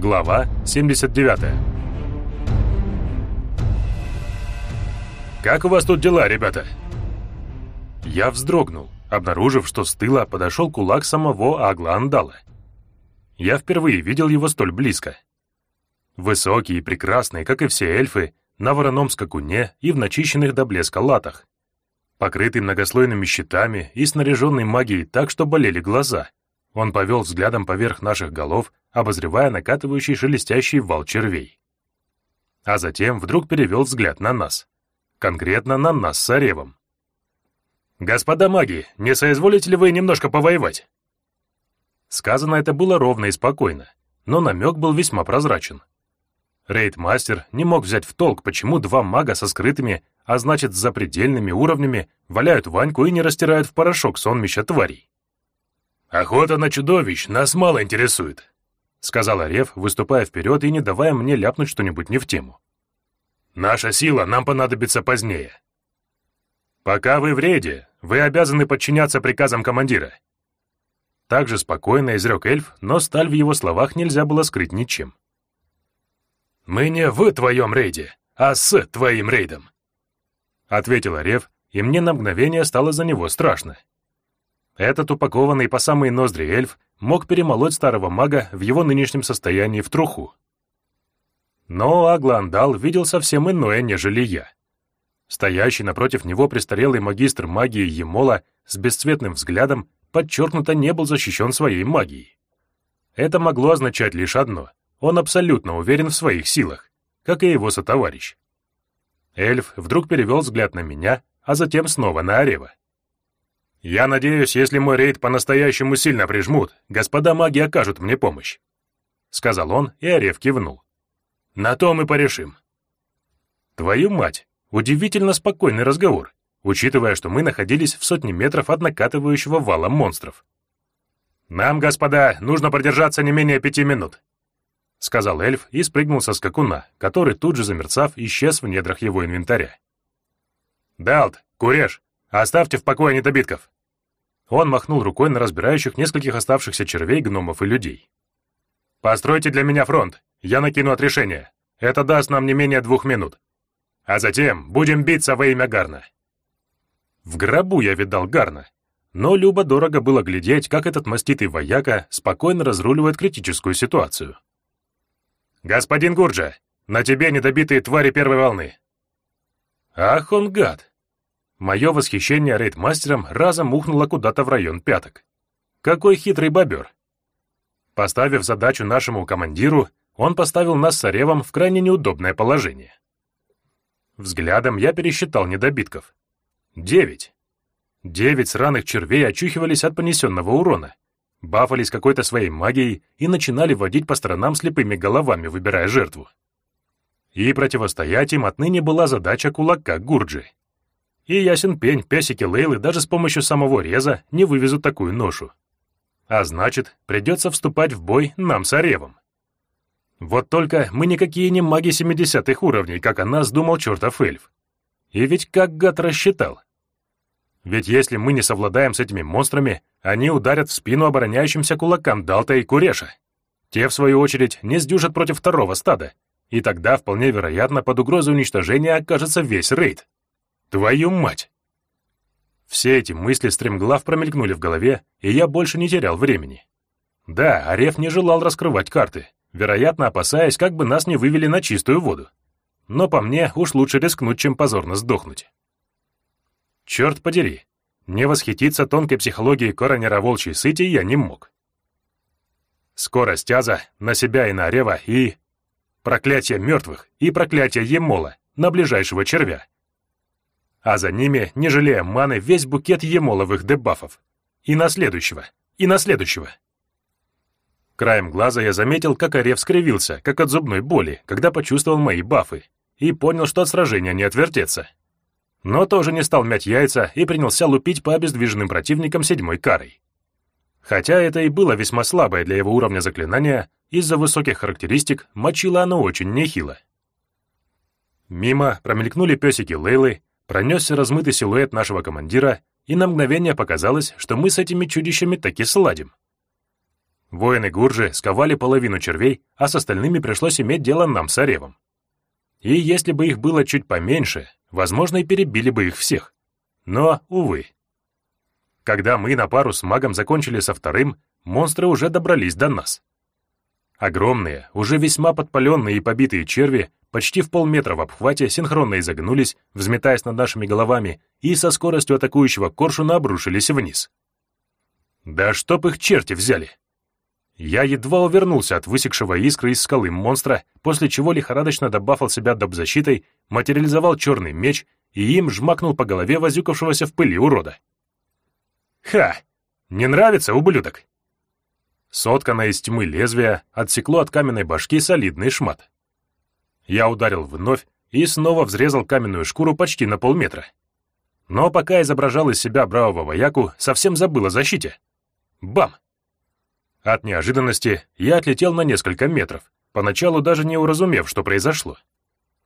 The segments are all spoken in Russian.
Глава 79 «Как у вас тут дела, ребята?» Я вздрогнул, обнаружив, что с тыла подошел кулак самого Агла Андала. Я впервые видел его столь близко. Высокий и прекрасный, как и все эльфы, на вороном скакуне и в начищенных до блеска латах. Покрытый многослойными щитами и снаряженный магией так, что болели глаза. Он повел взглядом поверх наших голов, обозревая накатывающий шелестящий вал червей. А затем вдруг перевел взгляд на нас. Конкретно на нас с Оревом. «Господа маги, не соизволите ли вы немножко повоевать?» Сказано это было ровно и спокойно, но намек был весьма прозрачен. Рейд-мастер не мог взять в толк, почему два мага со скрытыми, а значит, с запредельными уровнями, валяют Ваньку и не растирают в порошок сонмища тварей. «Охота на чудовищ нас мало интересует», — сказал Орев, выступая вперед и не давая мне ляпнуть что-нибудь не в тему. «Наша сила нам понадобится позднее. Пока вы в рейде, вы обязаны подчиняться приказам командира». Также спокойно изрек эльф, но сталь в его словах нельзя было скрыть ничем. «Мы не в твоем рейде, а с твоим рейдом», — ответил Орев, и мне на мгновение стало за него страшно. Этот упакованный по самые ноздри эльф мог перемолоть старого мага в его нынешнем состоянии в труху. Но Агландал видел совсем иное, нежели я. Стоящий напротив него престарелый магистр магии Емола с бесцветным взглядом подчеркнуто не был защищен своей магией. Это могло означать лишь одно он абсолютно уверен в своих силах, как и его сотоварищ. Эльф вдруг перевел взгляд на меня, а затем снова на Арева. «Я надеюсь, если мой рейд по-настоящему сильно прижмут, господа маги окажут мне помощь», — сказал он, и Арев кивнул. «На то мы порешим». «Твою мать, удивительно спокойный разговор, учитывая, что мы находились в сотне метров от накатывающего вала монстров. Нам, господа, нужно продержаться не менее пяти минут. — сказал эльф и спрыгнул со скакуна, который тут же, замерцав, исчез в недрах его инвентаря. «Далт, Куреш, оставьте в покое недобитков!» Он махнул рукой на разбирающих нескольких оставшихся червей, гномов и людей. «Постройте для меня фронт, я накину отрешение. Это даст нам не менее двух минут. А затем будем биться во имя Гарна». В гробу я видал Гарна, но любо-дорого было глядеть, как этот маститый вояка спокойно разруливает критическую ситуацию. «Господин Гурджа, на тебе недобитые твари первой волны!» «Ах он гад!» Мое восхищение рейдмастером разом ухнуло куда-то в район пяток. Какой хитрый бобер! Поставив задачу нашему командиру, он поставил нас с Оревом в крайне неудобное положение. Взглядом я пересчитал недобитков. Девять. Девять сраных червей очухивались от понесенного урона бафались какой-то своей магией и начинали водить по сторонам слепыми головами, выбирая жертву. И противостоять им отныне была задача кулака Гурджи. И ясен пень, песики Лейлы даже с помощью самого реза не вывезут такую ношу. А значит, придется вступать в бой нам с Оревом. Вот только мы никакие не маги 70-х уровней, как о нас думал чертов эльф. И ведь как гад рассчитал. Ведь если мы не совладаем с этими монстрами, они ударят в спину обороняющимся кулакам Далта и Куреша. Те, в свою очередь, не сдюжат против второго стада, и тогда, вполне вероятно, под угрозой уничтожения окажется весь рейд. Твою мать! Все эти мысли стремглав промелькнули в голове, и я больше не терял времени. Да, Ареф не желал раскрывать карты, вероятно, опасаясь, как бы нас не вывели на чистую воду. Но по мне уж лучше рискнуть, чем позорно сдохнуть. Черт подери, не восхититься тонкой психологией коронера волчьей сыти я не мог. Скорость Аза на себя и на Орева и... Проклятие мертвых и проклятие Емола на ближайшего червя. А за ними, не жалея маны, весь букет емоловых дебафов. И на следующего, и на следующего. Краем глаза я заметил, как Орев скривился, как от зубной боли, когда почувствовал мои бафы, и понял, что от сражения не отвертеться но тоже не стал мять яйца и принялся лупить по обездвиженным противникам седьмой карой. Хотя это и было весьма слабое для его уровня заклинания, из-за высоких характеристик мочило оно очень нехило. Мимо промелькнули песики Лейлы, пронесся размытый силуэт нашего командира, и на мгновение показалось, что мы с этими чудищами таки сладим. Воины Гуржи сковали половину червей, а с остальными пришлось иметь дело нам с Оревом. И если бы их было чуть поменьше, возможно, и перебили бы их всех. Но, увы. Когда мы на пару с магом закончили со вторым, монстры уже добрались до нас. Огромные, уже весьма подпаленные и побитые черви почти в полметра в обхвате синхронно изогнулись, взметаясь над нашими головами, и со скоростью атакующего коршуна обрушились вниз. Да чтоб их черти взяли! Я едва увернулся от высекшего искры из скалы монстра, после чего лихорадочно добафал себя добзащитой, материализовал черный меч и им жмакнул по голове возюкавшегося в пыли урода. «Ха! Не нравится, ублюдок?» Сотканное из тьмы лезвие отсекло от каменной башки солидный шмат. Я ударил вновь и снова взрезал каменную шкуру почти на полметра. Но пока изображал из себя бравого вояку, совсем забыл о защите. Бам! От неожиданности я отлетел на несколько метров, поначалу даже не уразумев, что произошло.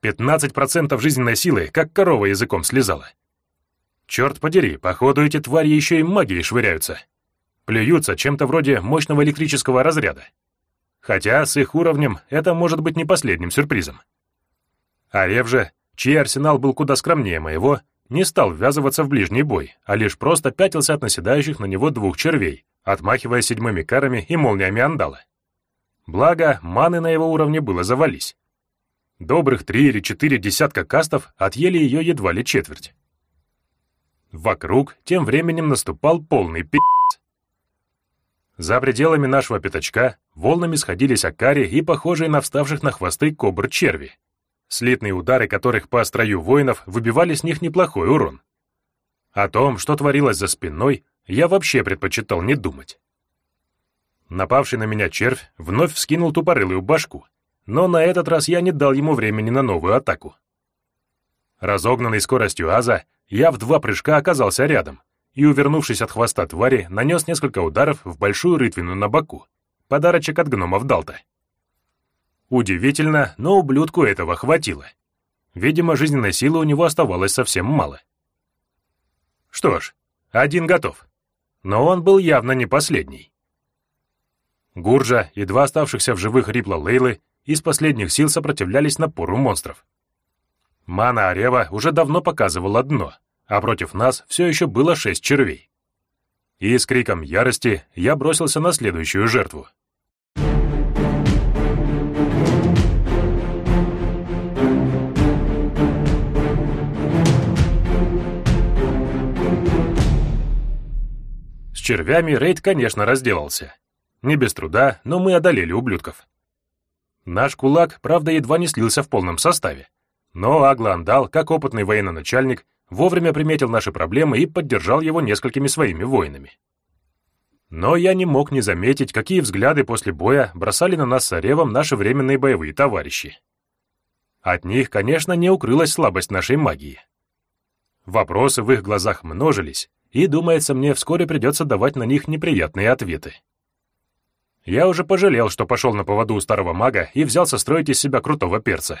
15% жизненной силы, как корова языком слезала. Черт подери, походу эти твари еще и магией швыряются. Плюются чем-то вроде мощного электрического разряда. Хотя с их уровнем это может быть не последним сюрпризом. Арев же, чей арсенал был куда скромнее моего, не стал ввязываться в ближний бой, а лишь просто пятился от наседающих на него двух червей, отмахивая седьмыми карами и молниями андала. Благо, маны на его уровне было завались. Добрых три или четыре десятка кастов отъели ее едва ли четверть. Вокруг тем временем наступал полный пи***ц. За пределами нашего пятачка волнами сходились акари и похожие на вставших на хвосты кобр черви, слитные удары которых по строю воинов выбивали с них неплохой урон. О том, что творилось за спиной, я вообще предпочитал не думать. Напавший на меня червь вновь вскинул тупорылую башку, но на этот раз я не дал ему времени на новую атаку. Разогнанный скоростью Аза, я в два прыжка оказался рядом и, увернувшись от хвоста твари, нанес несколько ударов в большую рытвину на боку, подарочек от гномов Далта. Удивительно, но ублюдку этого хватило. Видимо, жизненной силы у него оставалось совсем мало. Что ж, один готов но он был явно не последний. Гурджа и два оставшихся в живых Рипла Лейлы из последних сил сопротивлялись напору монстров. Мана Арева уже давно показывала дно, а против нас все еще было шесть червей. И с криком ярости я бросился на следующую жертву. червями рейд, конечно, разделался. Не без труда, но мы одолели ублюдков. Наш кулак, правда, едва не слился в полном составе. Но Агландал, как опытный военачальник, вовремя приметил наши проблемы и поддержал его несколькими своими воинами. Но я не мог не заметить, какие взгляды после боя бросали на нас с Оревом наши временные боевые товарищи. От них, конечно, не укрылась слабость нашей магии. Вопросы в их глазах множились, и, думается мне, вскоре придется давать на них неприятные ответы. Я уже пожалел, что пошел на поводу у старого мага и взялся строить из себя крутого перца.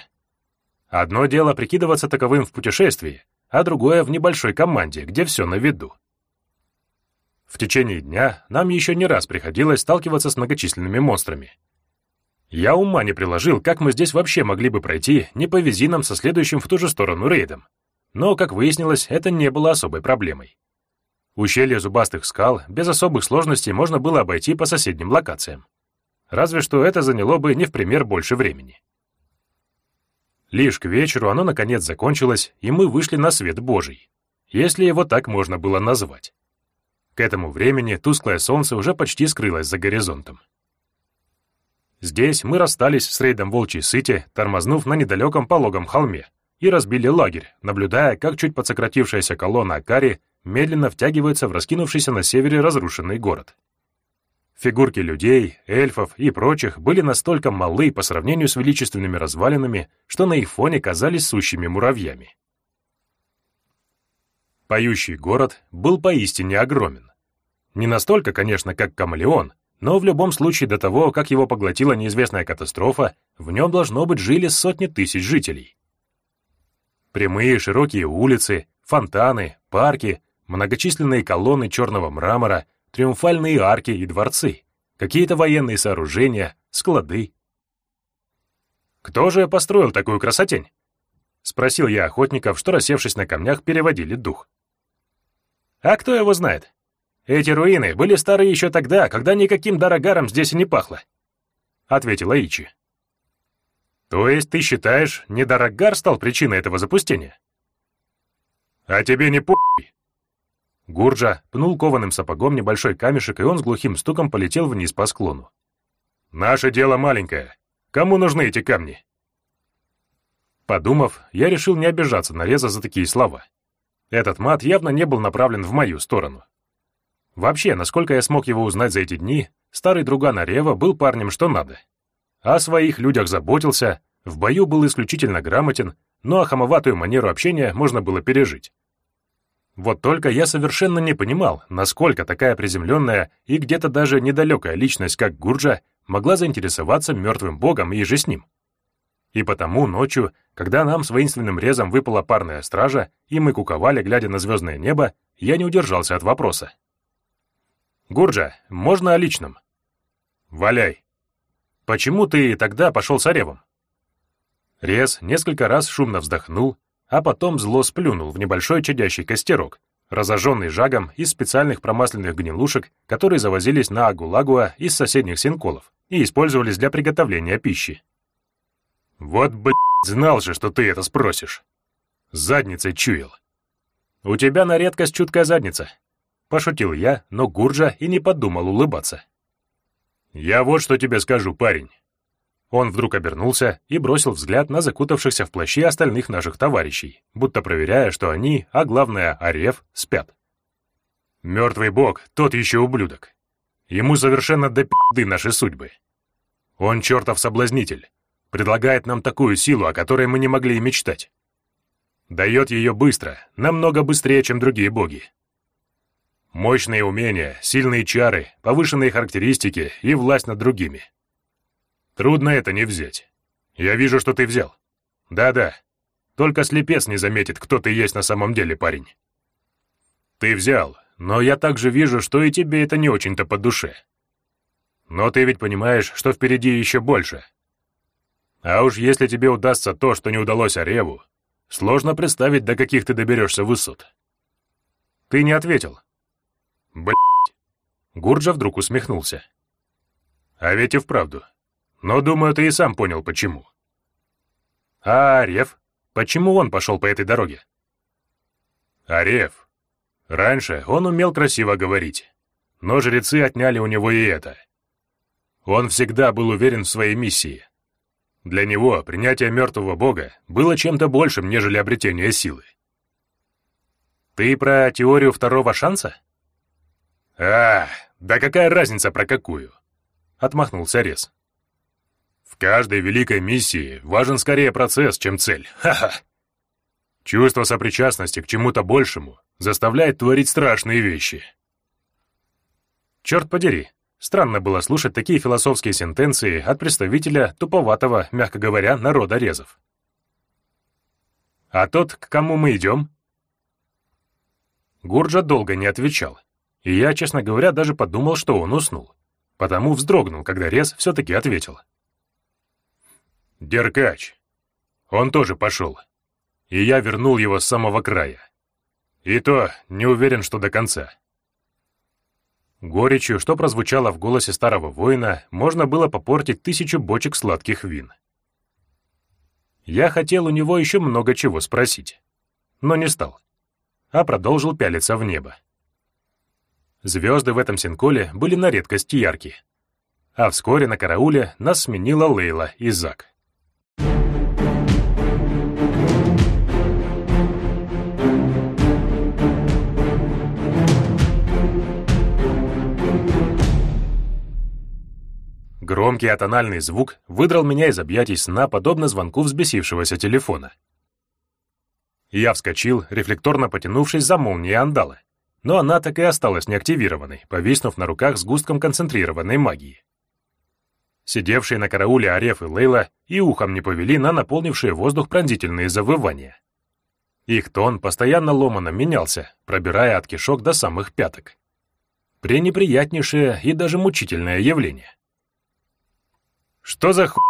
Одно дело прикидываться таковым в путешествии, а другое в небольшой команде, где все на виду. В течение дня нам еще не раз приходилось сталкиваться с многочисленными монстрами. Я ума не приложил, как мы здесь вообще могли бы пройти, не повези нам со следующим в ту же сторону рейдом. Но, как выяснилось, это не было особой проблемой. Ущелье зубастых скал без особых сложностей можно было обойти по соседним локациям. Разве что это заняло бы не в пример больше времени. Лишь к вечеру оно наконец закончилось, и мы вышли на свет Божий, если его так можно было назвать. К этому времени тусклое солнце уже почти скрылось за горизонтом. Здесь мы расстались с рейдом Волчьей Сыти, тормознув на недалеком пологом холме, и разбили лагерь, наблюдая, как чуть подсократившаяся колонна Акари медленно втягивается в раскинувшийся на севере разрушенный город. Фигурки людей, эльфов и прочих были настолько малы по сравнению с величественными развалинами, что на их фоне казались сущими муравьями. Поющий город был поистине огромен. Не настолько, конечно, как Камелеон, но в любом случае до того, как его поглотила неизвестная катастрофа, в нем должно быть жили сотни тысяч жителей. Прямые широкие улицы, фонтаны, парки, многочисленные колонны черного мрамора, триумфальные арки и дворцы, какие-то военные сооружения, склады. «Кто же построил такую красотень?» — спросил я охотников, что, рассевшись на камнях, переводили дух. «А кто его знает? Эти руины были старые еще тогда, когда никаким дорогаром здесь и не пахло», — ответила Ичи. «То есть ты считаешь, не дорогар стал причиной этого запустения?» «А тебе не пу***й!» Гурджа пнул кованым сапогом небольшой камешек, и он с глухим стуком полетел вниз по склону. «Наше дело маленькое. Кому нужны эти камни?» Подумав, я решил не обижаться на Реза за такие слова. Этот мат явно не был направлен в мою сторону. Вообще, насколько я смог его узнать за эти дни, старый друган Арева был парнем что надо. О своих людях заботился, в бою был исключительно грамотен, но а хамоватую манеру общения можно было пережить. Вот только я совершенно не понимал, насколько такая приземленная и где-то даже недалекая личность, как Гурджа, могла заинтересоваться мертвым богом и же с ним. И потому ночью, когда нам с воинственным резом выпала парная стража, и мы куковали, глядя на звездное небо, я не удержался от вопроса. «Гурджа, можно о личном?» «Валяй. Почему ты тогда пошел с Оревом?» Рез несколько раз шумно вздохнул, а потом зло сплюнул в небольшой чадящий костерок, разожженный жагом из специальных промасленных гнилушек, которые завозились на Агулагуа из соседних синколов и использовались для приготовления пищи. «Вот, блядь, знал же, что ты это спросишь. Задницей чуял». «У тебя на редкость чуткая задница», — пошутил я, но Гурджа и не подумал улыбаться. «Я вот что тебе скажу, парень. Он вдруг обернулся и бросил взгляд на закутавшихся в плащи остальных наших товарищей, будто проверяя, что они, а главное, Ареф, спят. Мертвый бог, тот еще ублюдок. Ему совершенно до пи***ды наши судьбы. Он чертов соблазнитель, предлагает нам такую силу, о которой мы не могли и мечтать. Дает ее быстро, намного быстрее, чем другие боги. Мощные умения, сильные чары, повышенные характеристики и власть над другими — Трудно это не взять. Я вижу, что ты взял. Да-да. Только слепец не заметит, кто ты есть на самом деле, парень. Ты взял, но я также вижу, что и тебе это не очень-то по душе. Но ты ведь понимаешь, что впереди еще больше. А уж если тебе удастся то, что не удалось Ареву, сложно представить, до каких ты доберешься высот. Ты не ответил. Блять. Гурджа вдруг усмехнулся. А ведь и вправду. Но, думаю, ты и сам понял, почему. А Ареф? Почему он пошел по этой дороге? Ареф. Раньше он умел красиво говорить, но жрецы отняли у него и это. Он всегда был уверен в своей миссии. Для него принятие мертвого бога было чем-то большим, нежели обретение силы. Ты про теорию второго шанса? А, да какая разница про какую? Отмахнулся Рез. Каждой великой миссии важен скорее процесс, чем цель. Ха-ха. Чувство сопричастности к чему-то большему заставляет творить страшные вещи. Черт подери, странно было слушать такие философские сентенции от представителя туповатого, мягко говоря, народа резов. «А тот, к кому мы идем?» Гурджа долго не отвечал, и я, честно говоря, даже подумал, что он уснул, потому вздрогнул, когда Рез все-таки ответил. Деркач. Он тоже пошел. И я вернул его с самого края. И то не уверен, что до конца. Горечью, что прозвучало в голосе старого воина, можно было попортить тысячу бочек сладких вин. Я хотел у него еще много чего спросить, но не стал, а продолжил пялиться в небо. Звезды в этом синколе были на редкость яркие, а вскоре на карауле нас сменила Лейла и Зак. Громкий атональный звук выдрал меня из объятий сна, подобно звонку взбесившегося телефона. Я вскочил, рефлекторно потянувшись за молнией андала, но она так и осталась неактивированной, повиснув на руках с густком концентрированной магии. Сидевшие на карауле Ареф и Лейла и ухом не повели на наполнившие воздух пронзительные завывания. Их тон постоянно ломано менялся, пробирая от кишок до самых пяток. пренеприятнейшее и даже мучительное явление. «Что за ху...»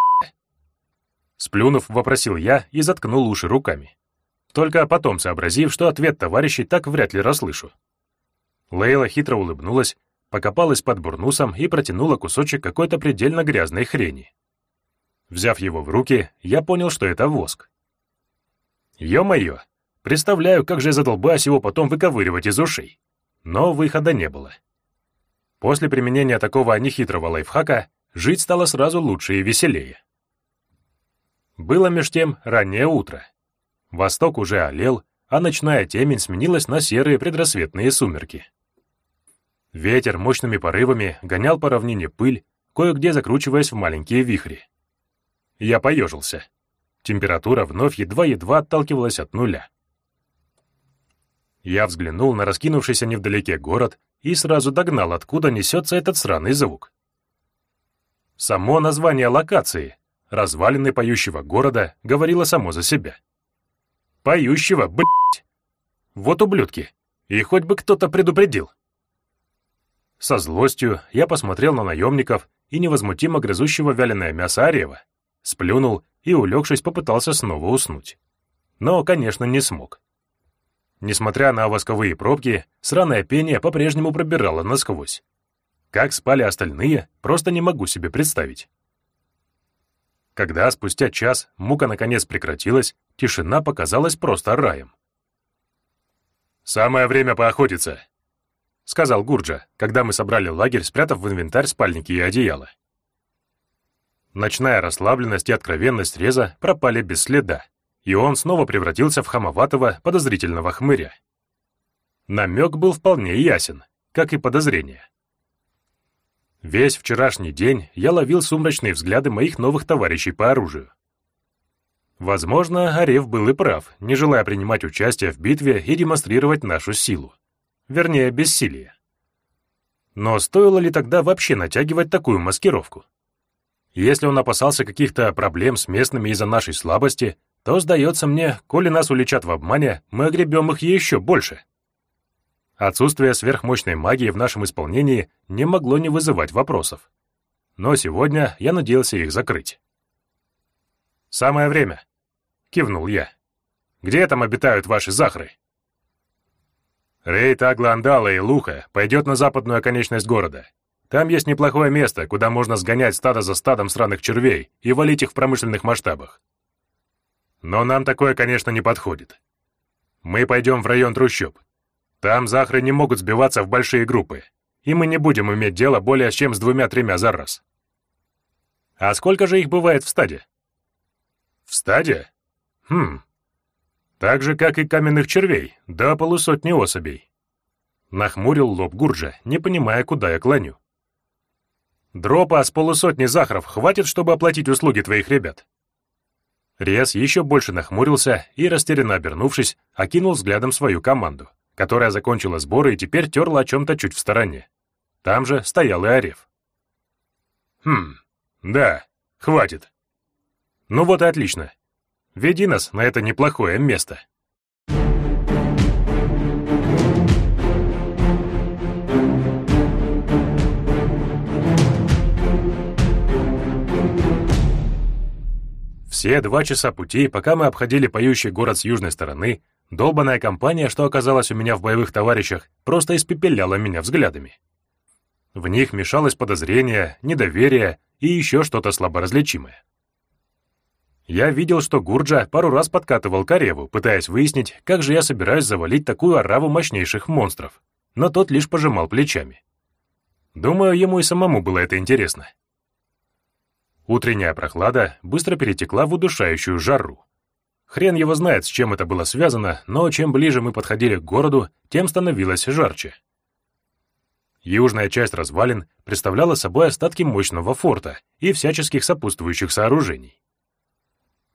Сплюнув, вопросил я и заткнул уши руками. Только потом сообразив, что ответ товарищей так вряд ли расслышу. Лейла хитро улыбнулась, покопалась под бурнусом и протянула кусочек какой-то предельно грязной хрени. Взяв его в руки, я понял, что это воск. Ё-моё, представляю, как же я задолбаюсь его потом выковыривать из ушей. Но выхода не было. После применения такого нехитрого лайфхака жить стало сразу лучше и веселее. Было меж тем раннее утро. Восток уже олел, а ночная темень сменилась на серые предрассветные сумерки. Ветер мощными порывами гонял по равнине пыль, кое-где закручиваясь в маленькие вихри. Я поежился. Температура вновь едва-едва отталкивалась от нуля. Я взглянул на раскинувшийся невдалеке город и сразу догнал, откуда несется этот сраный звук. Само название локации, развалины поющего города, говорило само за себя. Поющего, блядь! Вот ублюдки! И хоть бы кто-то предупредил. Со злостью я посмотрел на наемников и невозмутимо грызущего вяленое мясо Арева, сплюнул и, улегшись, попытался снова уснуть. Но, конечно, не смог. Несмотря на восковые пробки, сраное пение по-прежнему пробирало насквозь. Как спали остальные, просто не могу себе представить. Когда спустя час мука наконец прекратилась, тишина показалась просто раем. «Самое время поохотиться», — сказал Гурджа, когда мы собрали лагерь, спрятав в инвентарь спальники и одеяло. Ночная расслабленность и откровенность Реза пропали без следа, и он снова превратился в хамоватого, подозрительного хмыря. Намек был вполне ясен, как и подозрение. Весь вчерашний день я ловил сумрачные взгляды моих новых товарищей по оружию. Возможно, Арев был и прав, не желая принимать участие в битве и демонстрировать нашу силу. Вернее, бессилие. Но стоило ли тогда вообще натягивать такую маскировку? Если он опасался каких-то проблем с местными из-за нашей слабости, то, сдается мне, коли нас уличат в обмане, мы огребем их еще больше. Отсутствие сверхмощной магии в нашем исполнении не могло не вызывать вопросов. Но сегодня я надеялся их закрыть. «Самое время», — кивнул я. «Где там обитают ваши захры?» Рейд Агландала и Луха пойдет на западную оконечность города. Там есть неплохое место, куда можно сгонять стадо за стадом сраных червей и валить их в промышленных масштабах. Но нам такое, конечно, не подходит. Мы пойдем в район трущоб. Там захры не могут сбиваться в большие группы, и мы не будем иметь дело более чем с двумя-тремя за раз. А сколько же их бывает в стаде? В стаде? Хм. Так же, как и каменных червей, до полусотни особей. Нахмурил лоб Гурджа, не понимая, куда я клоню. Дропа с полусотни захаров хватит, чтобы оплатить услуги твоих ребят?» Рез еще больше нахмурился и, растерянно обернувшись, окинул взглядом свою команду, которая закончила сборы и теперь терла о чем-то чуть в стороне. Там же стоял и Ареф. «Хм, да, хватит. Ну вот и отлично. Веди нас на это неплохое место». Все два часа пути, пока мы обходили поющий город с южной стороны, долбанная компания, что оказалась у меня в боевых товарищах, просто испепеляла меня взглядами. В них мешалось подозрение, недоверие и еще что-то слаборазличимое. Я видел, что Гурджа пару раз подкатывал Кареву, пытаясь выяснить, как же я собираюсь завалить такую ораву мощнейших монстров, но тот лишь пожимал плечами. Думаю, ему и самому было это интересно. Утренняя прохлада быстро перетекла в удушающую жару. Хрен его знает, с чем это было связано, но чем ближе мы подходили к городу, тем становилось жарче. Южная часть развалин представляла собой остатки мощного форта и всяческих сопутствующих сооружений.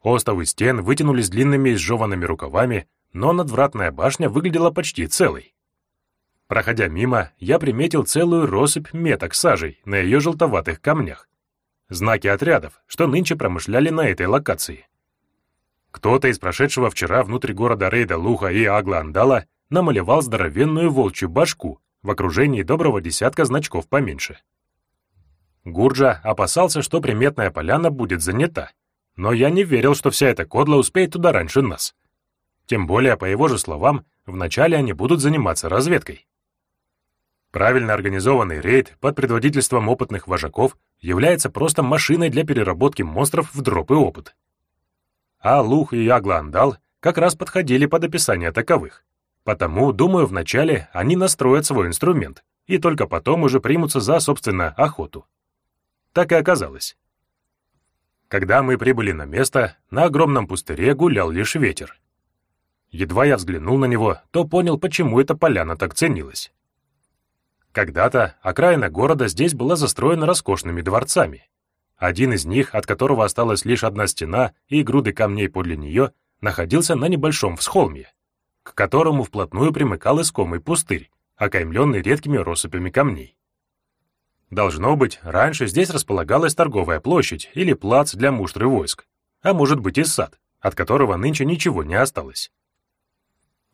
Остовы стен вытянулись длинными изжеванными рукавами, но надвратная башня выглядела почти целой. Проходя мимо, я приметил целую россыпь меток сажей на ее желтоватых камнях, знаки отрядов, что нынче промышляли на этой локации. Кто-то из прошедшего вчера внутрь города рейда Луха и Агла-Андала намалевал здоровенную волчью башку, в окружении доброго десятка значков поменьше. Гурджа опасался, что приметная поляна будет занята, но я не верил, что вся эта кодла успеет туда раньше нас. Тем более, по его же словам, вначале они будут заниматься разведкой. Правильно организованный рейд под предводительством опытных вожаков является просто машиной для переработки монстров в дроп и опыт. А Лух и Агландал как раз подходили под описание таковых. Потому, думаю, вначале они настроят свой инструмент, и только потом уже примутся за, собственно, охоту. Так и оказалось. Когда мы прибыли на место, на огромном пустыре гулял лишь ветер. Едва я взглянул на него, то понял, почему эта поляна так ценилась. Когда-то окраина города здесь была застроена роскошными дворцами. Один из них, от которого осталась лишь одна стена и груды камней подле нее, находился на небольшом всхолме, к которому вплотную примыкал искомый пустырь, окаймленный редкими россыпями камней. Должно быть, раньше здесь располагалась торговая площадь или плац для муштры войск, а может быть и сад, от которого нынче ничего не осталось.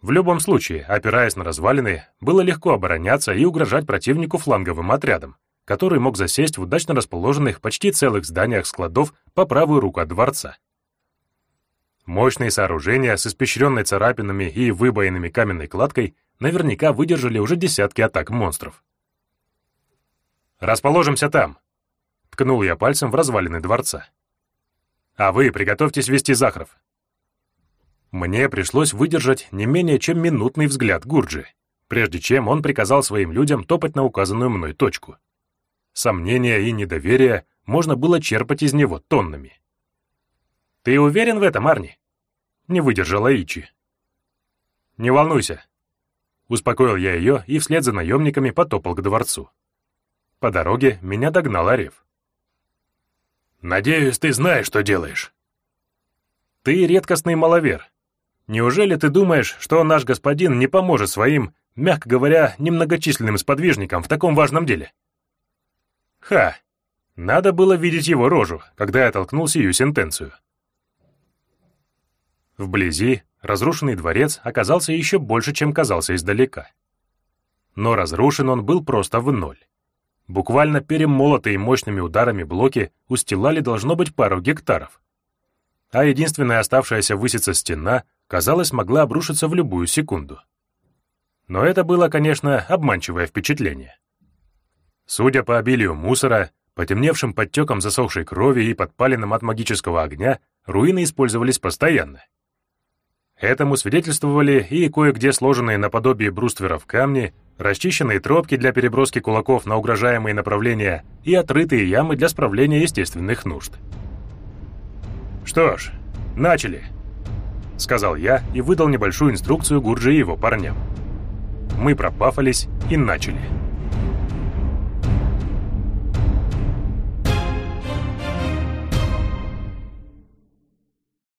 В любом случае, опираясь на развалины, было легко обороняться и угрожать противнику фланговым отрядом, который мог засесть в удачно расположенных почти целых зданиях складов по правую руку от дворца. Мощные сооружения с испещренной царапинами и выбоинами каменной кладкой наверняка выдержали уже десятки атак монстров. «Расположимся там», — ткнул я пальцем в развалины дворца. «А вы приготовьтесь вести Захаров». Мне пришлось выдержать не менее чем минутный взгляд Гурджи, прежде чем он приказал своим людям топать на указанную мной точку. Сомнения и недоверие можно было черпать из него тоннами. «Ты уверен в этом, Арни?» — не выдержала Ичи. «Не волнуйся», — успокоил я ее и вслед за наемниками потопал к дворцу. По дороге меня догнал Арев. «Надеюсь, ты знаешь, что делаешь». «Ты редкостный маловер. Неужели ты думаешь, что наш господин не поможет своим, мягко говоря, немногочисленным сподвижникам в таком важном деле?» Ха! Надо было видеть его рожу, когда я толкнул сию сентенцию. Вблизи разрушенный дворец оказался еще больше, чем казался издалека. Но разрушен он был просто в ноль. Буквально перемолотые мощными ударами блоки устилали должно быть пару гектаров. А единственная оставшаяся выситься стена, казалось, могла обрушиться в любую секунду. Но это было, конечно, обманчивое впечатление. Судя по обилию мусора, потемневшим подтекам засохшей крови и подпаленным от магического огня, руины использовались постоянно. Этому свидетельствовали и кое-где сложенные наподобие брустверов камни, расчищенные тропки для переброски кулаков на угрожаемые направления и отрытые ямы для справления естественных нужд. «Что ж, начали», — сказал я и выдал небольшую инструкцию Гурджи и его парням. Мы пропафались и начали.